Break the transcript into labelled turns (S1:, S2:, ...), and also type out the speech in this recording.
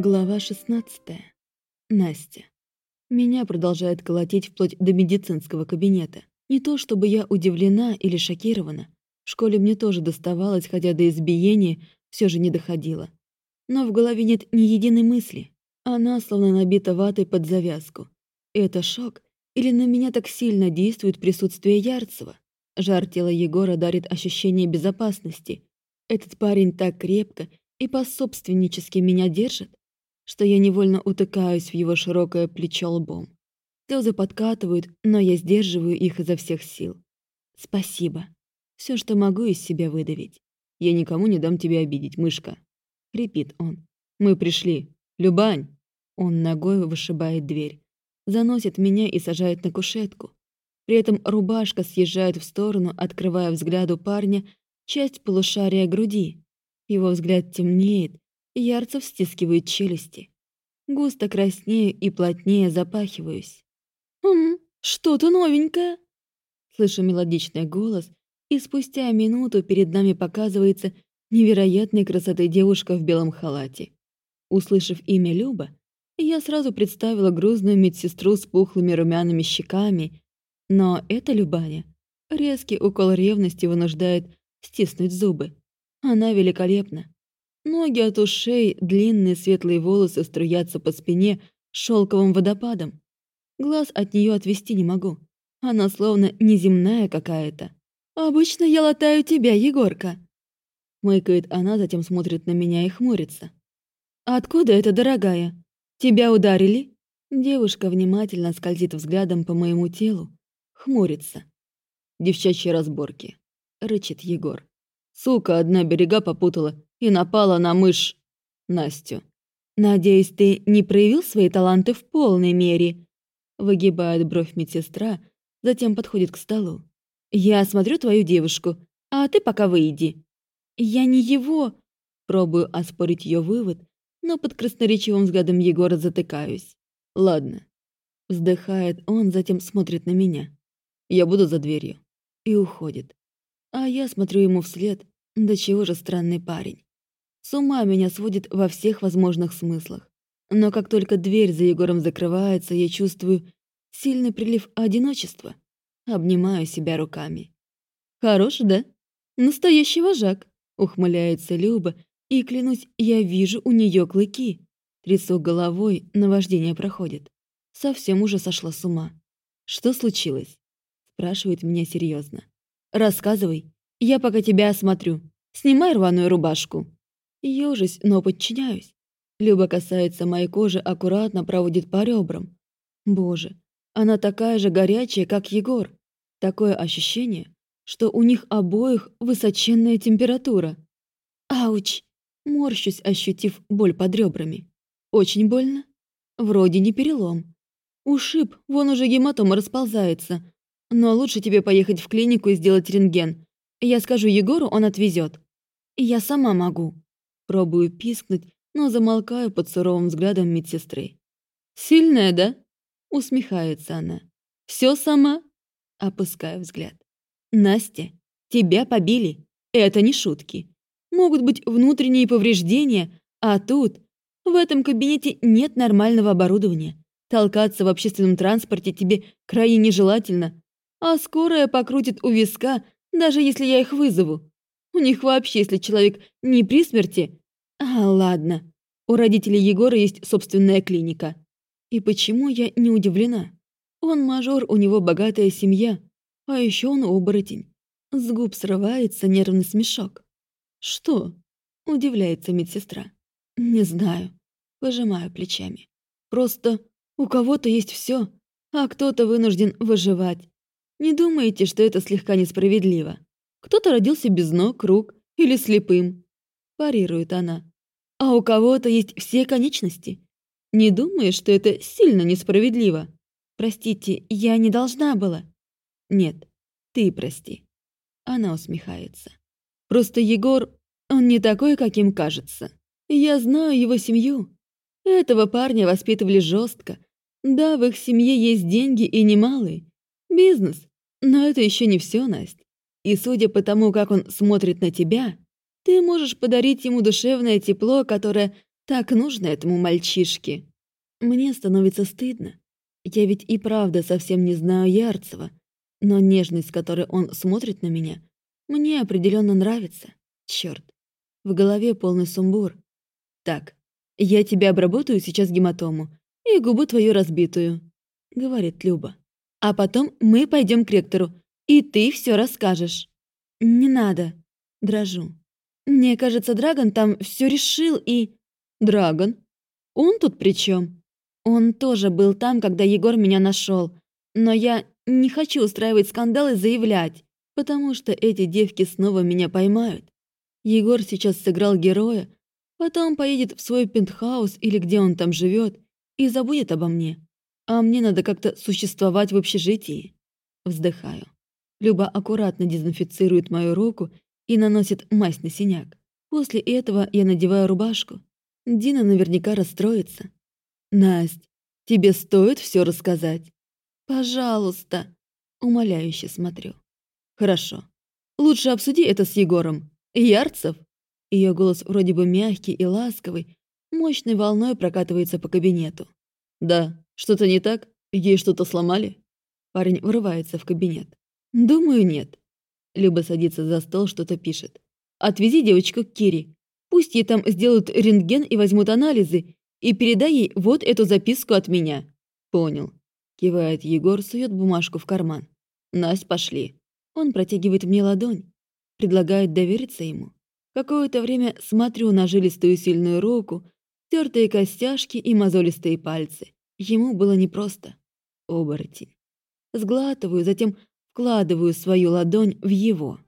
S1: Глава 16. Настя. Меня продолжает колотить вплоть до медицинского кабинета. Не то чтобы я удивлена или шокирована. В школе мне тоже доставалось, хотя до избиения все же не доходило. Но в голове нет ни единой мысли. Она словно набита ватой под завязку. Это шок? Или на меня так сильно действует присутствие Ярцева? Жар тела Егора дарит ощущение безопасности. Этот парень так крепко и пособственнически меня держит, что я невольно утыкаюсь в его широкое плечо лбом. Слезы подкатывают, но я сдерживаю их изо всех сил. Спасибо. Все, что могу из себя выдавить.
S2: Я никому не дам тебя обидеть, мышка. Хрипит он. Мы пришли. Любань. Он ногой вышибает дверь. Заносит меня и сажает на кушетку. При этом рубашка съезжает в сторону, открывая взгляду парня часть полушария груди. Его взгляд темнеет, Ярцев стискивает челюсти. Густо краснею и плотнее запахиваюсь. «Хм, что-то новенькое!» Слышу мелодичный голос, и спустя минуту перед нами показывается невероятной красоты девушка в белом халате. Услышав имя Люба, я сразу представила грузную медсестру с пухлыми румяными щеками, но это Любаня. Резкий укол ревности вынуждает стиснуть зубы. Она великолепна. Ноги от ушей, длинные светлые волосы струятся по спине шелковым водопадом. Глаз от нее отвести не могу. Она словно неземная какая-то. «Обычно я латаю тебя, Егорка!» Мыкает она, затем смотрит на меня и хмурится. «Откуда это, дорогая? Тебя ударили?» Девушка внимательно скользит взглядом по моему телу, хмурится. «Девчачьи разборки», — рычит Егор. «Сука одна берега попутала и напала на мышь Настю.
S1: «Надеюсь, ты не проявил свои таланты в полной мере?» Выгибает бровь медсестра, затем подходит к столу. «Я осмотрю твою девушку, а ты пока выйди». «Я не его!» Пробую оспорить ее вывод, но под красноречивым взглядом Егора затыкаюсь.
S2: «Ладно».
S1: Вздыхает он, затем смотрит на меня.
S2: «Я буду за дверью».
S1: И уходит. А я смотрю ему вслед. Да чего же странный парень. С ума меня сводит во всех возможных смыслах. Но как только дверь за Егором закрывается, я чувствую сильный прилив одиночества. Обнимаю себя руками. «Хорош, да? Настоящий вожак!» Ухмыляется Люба, и, клянусь, я вижу у нее клыки. Трясу головой, наваждение проходит. Совсем уже сошла с ума. «Что случилось?» Спрашивает меня серьезно. «Рассказывай, я пока тебя осмотрю. Снимай рваную рубашку». Ёжись, но подчиняюсь. Люба касается моей кожи, аккуратно проводит по ребрам. Боже, она такая же горячая, как Егор. Такое ощущение, что у них обоих высоченная температура. Ауч! Морщусь, ощутив боль под ребрами. Очень больно? Вроде не перелом. Ушиб, вон уже гематома расползается. Но лучше тебе поехать в клинику и сделать рентген. Я скажу Егору, он отвезет. Я сама могу. Пробую пискнуть, но замолкаю под суровым взглядом медсестры. «Сильная, да?» — усмехается она. «Все сама?» — опускаю взгляд. «Настя, тебя побили. Это не шутки. Могут быть внутренние повреждения, а тут, в этом кабинете нет нормального оборудования. Толкаться в общественном транспорте тебе крайне нежелательно, а скорая покрутит у виска, даже если я их вызову. У них вообще, если человек не при смерти... А, ладно. У родителей Егора есть собственная клиника. И почему я не удивлена? Он мажор, у него богатая семья. А еще он оборотень. С губ срывается нервный смешок. «Что?» – удивляется медсестра. «Не знаю». Пожимаю плечами. «Просто у кого-то есть все, а кто-то вынужден выживать. Не думаете, что это слегка несправедливо?» Кто-то родился без ног, рук или слепым. Парирует она. А у кого-то есть все конечности. Не думаешь, что это сильно несправедливо? Простите, я не должна была. Нет, ты прости. Она усмехается. Просто Егор, он не такой, каким кажется. Я знаю его семью. Этого парня воспитывали жестко. Да, в их семье есть деньги и немалые. Бизнес. Но это еще не все, Настя. И судя по тому, как он смотрит на тебя, ты можешь подарить ему душевное тепло, которое Так нужно этому мальчишке. Мне становится стыдно. Я ведь и правда совсем не знаю Ярцева, но нежность, с которой он смотрит на меня, мне определенно нравится. Черт, в голове полный сумбур. Так, я тебя обработаю сейчас гематому и губу твою разбитую, говорит Люба. А потом мы пойдем к ректору, и ты все расскажешь. Не надо, дрожу. Мне кажется, Драгон там все решил и... Драгон? Он тут при чем? Он тоже был там, когда Егор меня нашел, но я не хочу устраивать скандал и заявлять, потому что эти девки снова меня поймают. Егор сейчас сыграл героя, потом поедет в свой пентхаус или где он там живет и забудет обо мне. А мне надо как-то существовать в общежитии. Вздыхаю. Люба аккуратно дезинфицирует мою руку и наносит мазь на синяк. После этого я надеваю рубашку. Дина наверняка расстроится. «Насть, тебе стоит все рассказать?» «Пожалуйста», — умоляюще смотрю. «Хорошо. Лучше обсуди это с Егором. Ярцев?» Ее голос вроде бы мягкий и ласковый, мощной волной прокатывается по кабинету. «Да, что-то не так? Ей что-то сломали?» Парень врывается в кабинет. «Думаю, нет». Люба садится за стол, что-то пишет. «Отвези девочку к Кире. Пусть ей там сделают рентген и возьмут анализы, и передай ей вот эту записку от меня». «Понял». Кивает Егор, сует бумажку в карман. «Насть, пошли». Он протягивает мне ладонь. Предлагает довериться ему. Какое-то время смотрю на жилистую сильную руку, тертые костяшки и мозолистые пальцы. Ему было непросто. Оборотень. Сглатываю, затем вкладываю свою ладонь в его.